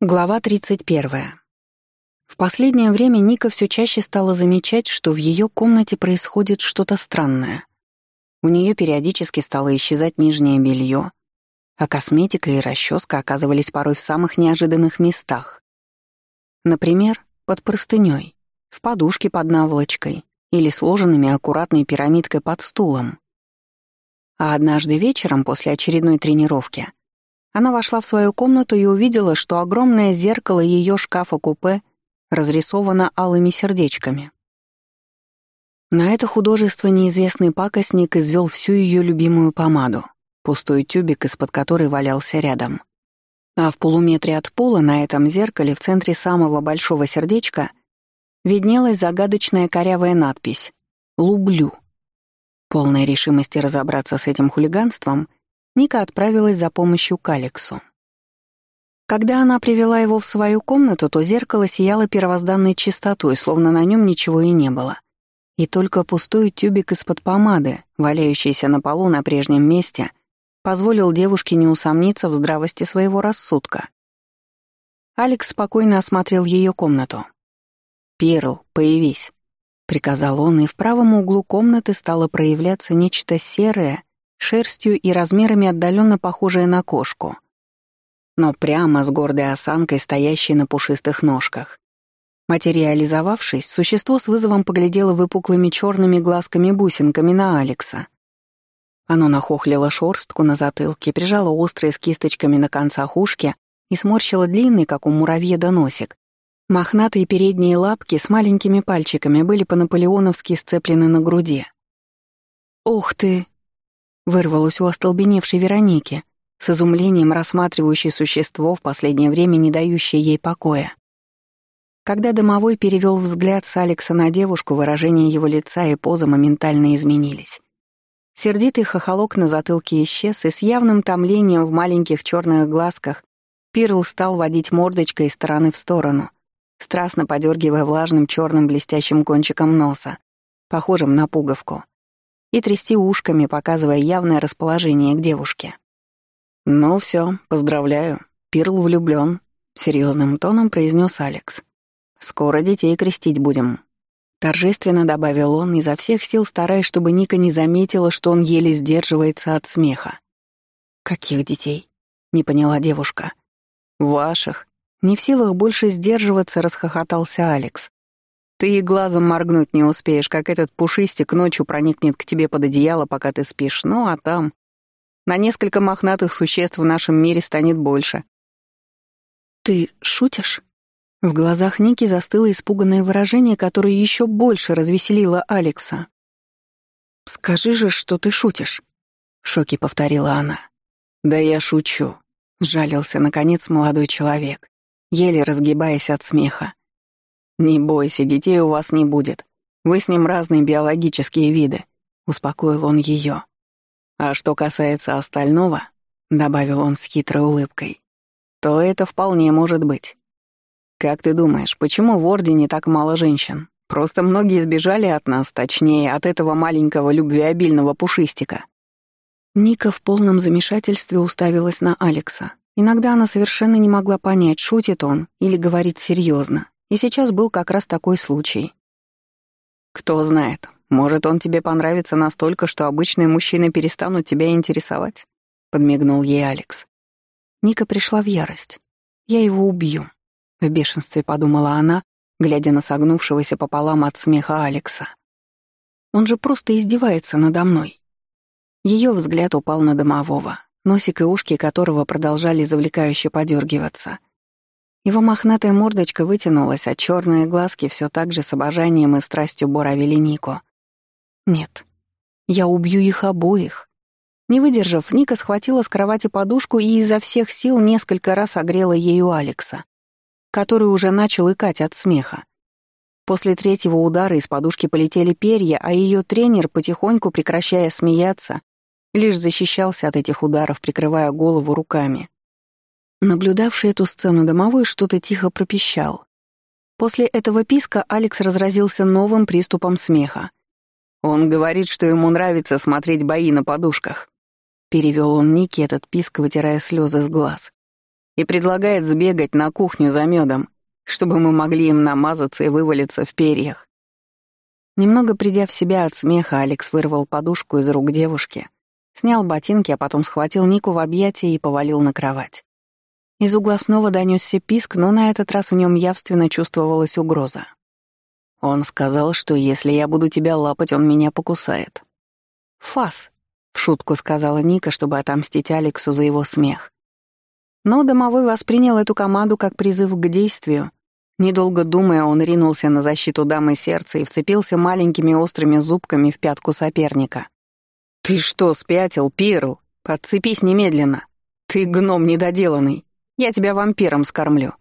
Глава 31. В последнее время Ника все чаще стала замечать, что в ее комнате происходит что-то странное. У нее периодически стало исчезать нижнее белье, а косметика и расческа оказывались порой в самых неожиданных местах. Например, под простыней, в подушке под наволочкой или сложенными аккуратной пирамидкой под стулом. А однажды вечером после очередной тренировки — она вошла в свою комнату и увидела, что огромное зеркало ее шкафа-купе разрисовано алыми сердечками. На это художество неизвестный пакостник извел всю ее любимую помаду, пустой тюбик, из-под которой валялся рядом. А в полуметре от пола на этом зеркале в центре самого большого сердечка виднелась загадочная корявая надпись «Лублю». Полной решимости разобраться с этим хулиганством — Ника отправилась за помощью к Алексу. Когда она привела его в свою комнату, то зеркало сияло первозданной чистотой, словно на нем ничего и не было. И только пустой тюбик из-под помады, валяющийся на полу на прежнем месте, позволил девушке не усомниться в здравости своего рассудка. Алекс спокойно осмотрел ее комнату. «Перл, появись», — приказал он, и в правом углу комнаты стало проявляться нечто серое шерстью и размерами отдаленно похожая на кошку, но прямо с гордой осанкой, стоящей на пушистых ножках. Материализовавшись, существо с вызовом поглядело выпуклыми черными глазками-бусинками на Алекса. Оно нахохлило шорстку на затылке, прижало острые с кисточками на концах ушки и сморщило длинный, как у муравьеда, носик. Мохнатые передние лапки с маленькими пальчиками были по-наполеоновски сцеплены на груди. «Ух ты!» Вырвалось у остолбеневшей Вероники, с изумлением рассматривающей существо, в последнее время не дающее ей покоя. Когда домовой перевел взгляд с Алекса на девушку, выражение его лица и поза моментально изменились. Сердитый хохолок на затылке исчез, и с явным томлением в маленьких черных глазках Пирл стал водить мордочкой из стороны в сторону, страстно подергивая влажным черным блестящим кончиком носа, похожим на пуговку и трясти ушками, показывая явное расположение к девушке. «Ну все, поздравляю, Пирл влюблен», — серьезным тоном произнес Алекс. «Скоро детей крестить будем». Торжественно добавил он, изо всех сил стараясь, чтобы Ника не заметила, что он еле сдерживается от смеха. «Каких детей?» — не поняла девушка. «Ваших». Не в силах больше сдерживаться, расхохотался Алекс. Ты и глазом моргнуть не успеешь, как этот пушистик ночью проникнет к тебе под одеяло, пока ты спишь. Ну, а там... На несколько мохнатых существ в нашем мире станет больше. «Ты шутишь?» В глазах Ники застыло испуганное выражение, которое еще больше развеселило Алекса. «Скажи же, что ты шутишь», — в шоке повторила она. «Да я шучу», — жалился, наконец, молодой человек, еле разгибаясь от смеха. «Не бойся, детей у вас не будет. Вы с ним разные биологические виды», — успокоил он ее. «А что касается остального», — добавил он с хитрой улыбкой, «то это вполне может быть. Как ты думаешь, почему в Ордене так мало женщин? Просто многие сбежали от нас, точнее, от этого маленького любвеобильного пушистика». Ника в полном замешательстве уставилась на Алекса. Иногда она совершенно не могла понять, шутит он или говорит серьезно. И сейчас был как раз такой случай. «Кто знает, может, он тебе понравится настолько, что обычные мужчины перестанут тебя интересовать», — подмигнул ей Алекс. Ника пришла в ярость. «Я его убью», — в бешенстве подумала она, глядя на согнувшегося пополам от смеха Алекса. «Он же просто издевается надо мной». Ее взгляд упал на домового, носик и ушки которого продолжали завлекающе подергиваться — его мохнатая мордочка вытянулась, а черные глазки все так же с обожанием и страстью буравили Нико. «Нет, я убью их обоих». Не выдержав, Ника схватила с кровати подушку и изо всех сил несколько раз огрела ею Алекса, который уже начал икать от смеха. После третьего удара из подушки полетели перья, а ее тренер, потихоньку прекращая смеяться, лишь защищался от этих ударов, прикрывая голову руками. Наблюдавший эту сцену домовой что-то тихо пропищал. После этого писка Алекс разразился новым приступом смеха. «Он говорит, что ему нравится смотреть бои на подушках», — перевел он Ники этот писк, вытирая слезы с глаз. и предлагает сбегать на кухню за медом, чтобы мы могли им намазаться и вывалиться в перьях. Немного придя в себя от смеха, Алекс вырвал подушку из рук девушки, снял ботинки, а потом схватил Нику в объятия и повалил на кровать. Из угла снова донесся писк, но на этот раз в нем явственно чувствовалась угроза. Он сказал, что если я буду тебя лапать, он меня покусает. «Фас», — в шутку сказала Ника, чтобы отомстить Алексу за его смех. Но домовой воспринял эту команду как призыв к действию. Недолго думая, он ринулся на защиту дамы сердца и вцепился маленькими острыми зубками в пятку соперника. «Ты что, спятил, Пирл? Подцепись немедленно! Ты гном недоделанный! Я тебя вампиром скормлю!»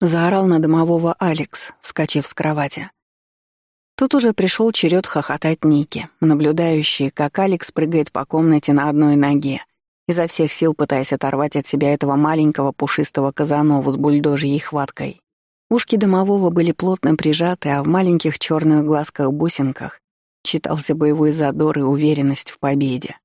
Заорал на домового Алекс, вскочив с кровати. Тут уже пришел черед хохотать Ники, наблюдающий, как Алекс прыгает по комнате на одной ноге, изо всех сил пытаясь оторвать от себя этого маленького пушистого казанову с бульдожьей хваткой. Ушки домового были плотно прижаты, а в маленьких черных глазках-бусинках читался боевой задор и уверенность в победе.